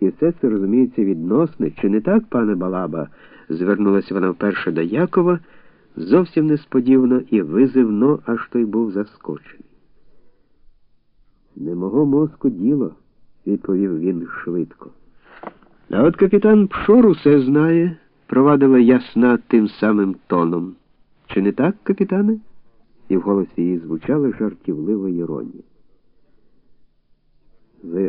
І все це розуміється відносне. Чи не так, пане Балаба? звернулася вона вперше до Якова, зовсім несподівано і визивно, аж той був заскочений. Не мого мозку діло, відповів він швидко. А от капітан Пшор усе знає, провадила ясна тим самим тоном. Чи не так, капітане? І в голосі її звучала жартівлива іронія.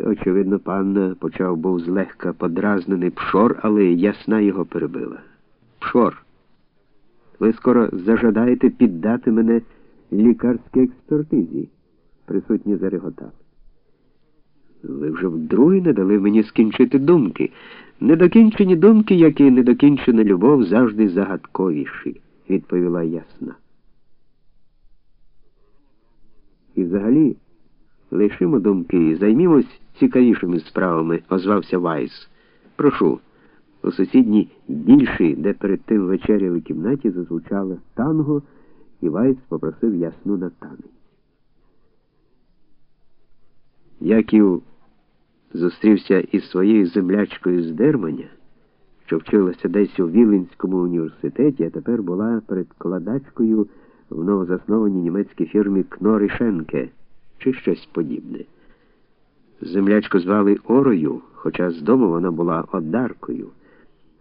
Ви, очевидно, панна, почав був злегка подразнений пшор, але ясна його перебила. Пшор, ви скоро зажадаєте піддати мене лікарській експертизі, присутні зареготали. Ви вже вдруге не дали мені скінчити думки. Недокінчені думки, як і недокінчена любов, завжди загадковіші, відповіла ясна. І взагалі. Лишимо думки і займімось цікавішими справами, озвався Вайс. Прошу. У сусідній більшій, де перед тим вечеряли кімнаті, зазвучало танго, і Вайс попросив Ясну на танець. Яків зустрівся із своєю землячкою з Дерманя, що вчилася десь у Віленському університеті, а тепер була перекладачкою в новозаснованій німецькій фірмі Кноришенке чи щось подібне. Землячку звали Орою, хоча з дому вона була одаркою.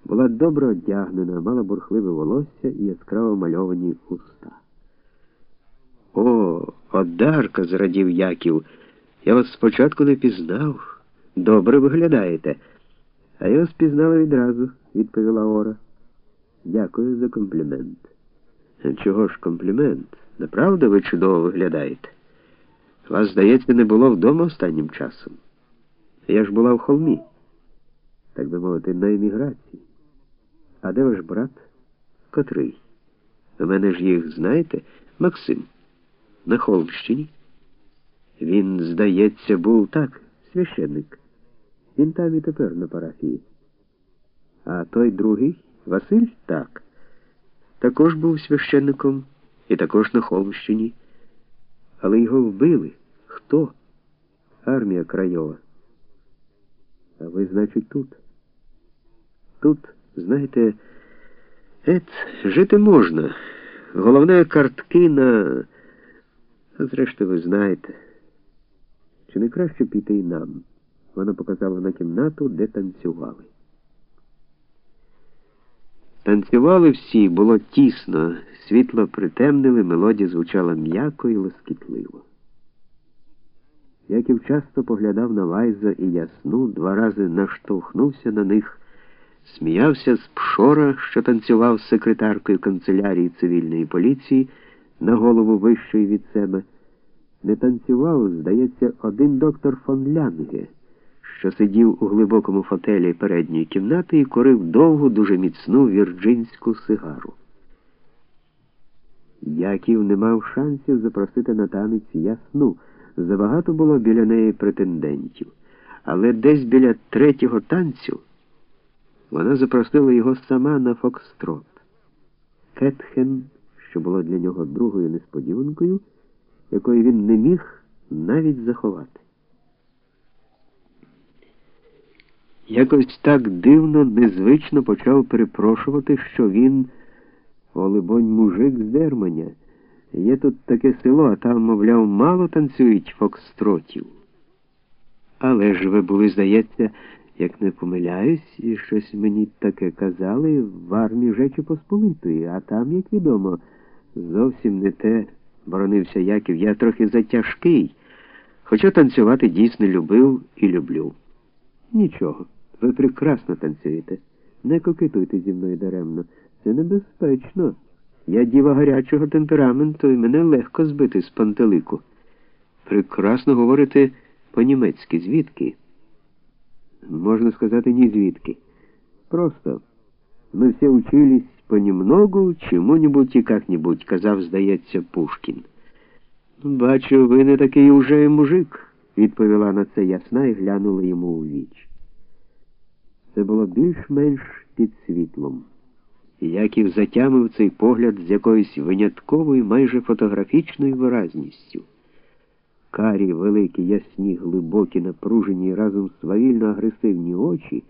Була добре одягнена, мала бурхливе волосся і яскраво мальовані уста. О, одарка, зрадів Яків. Я вас спочатку не пізнав. Добре виглядаєте. А я вас пізнала відразу, відповіла Ора. Дякую за комплімент. Чого ж комплімент? Направда ви чудово виглядаєте? Вас, здається, не було вдома останнім часом. Я ж була в холмі, так би мовити, на еміграції. А де ваш брат? Котрий? У мене ж їх, знаєте, Максим, на Холмщині. Він, здається, був так, священник. Він там і тепер на парафії. А той другий, Василь, так, також був священником і також на Холмщині. Але його вбили. Хто? Армія Крайова. А ви, значить, тут? Тут, знаєте, ет, жити можна. Головне картки на. Зрештою, ви знаєте. Чи не краще піти і нам? Вона показала на кімнату, де танцювали. Танцювали всі, було тісно, світло притемнили, мелодія звучала м'яко і лоскітливо. Яків часто поглядав на Вайза і ясну, два рази наштовхнувся на них, сміявся з пшора, що танцював з секретаркою канцелярії цивільної поліції на голову вищої від себе. Не танцював, здається, один доктор фон Лянге що сидів у глибокому фотелі передньої кімнати і курив довгу, дуже міцну вірджинську сигару. Яків не мав шансів запросити на танець ясну. Забагато було біля неї претендентів. Але десь біля третього танцю вона запросила його сама на Фокстрот. Кетхен, що було для нього другою несподіванкою, якої він не міг навіть заховати. Якось так дивно, незвично почав перепрошувати, що він, олибонь, мужик з Дерманя. Є тут таке село, а там, мовляв, мало танцюють фокстротів. Але ж ви були, здається, як не помиляюсь, і щось мені таке казали в армії Жечі Посполитої, а там, як відомо, зовсім не те, боронився Яків, я трохи затяжкий, хоча танцювати дійсно любив і люблю. Нічого. Ви прекрасно танцюєте. Не кокетуйте зі мною даремно. Це небезпечно. Я діва гарячого темпераменту і мене легко збити з пантелику. Прекрасно говорите по-німецьки. Звідки? Можна сказати, ні звідки. Просто ми всі учились понемногу, чому-нибудь і как-нибудь, казав, здається, Пушкін. Бачу, ви не такий уже мужик, відповіла на це ясна і глянула йому у віч. Це було більш-менш під світлом. Яків затямив цей погляд з якоюсь винятковою, майже фотографічною виразністю. карі, великі, ясні, глибокі, напружені, разом свавільно агресивні очі.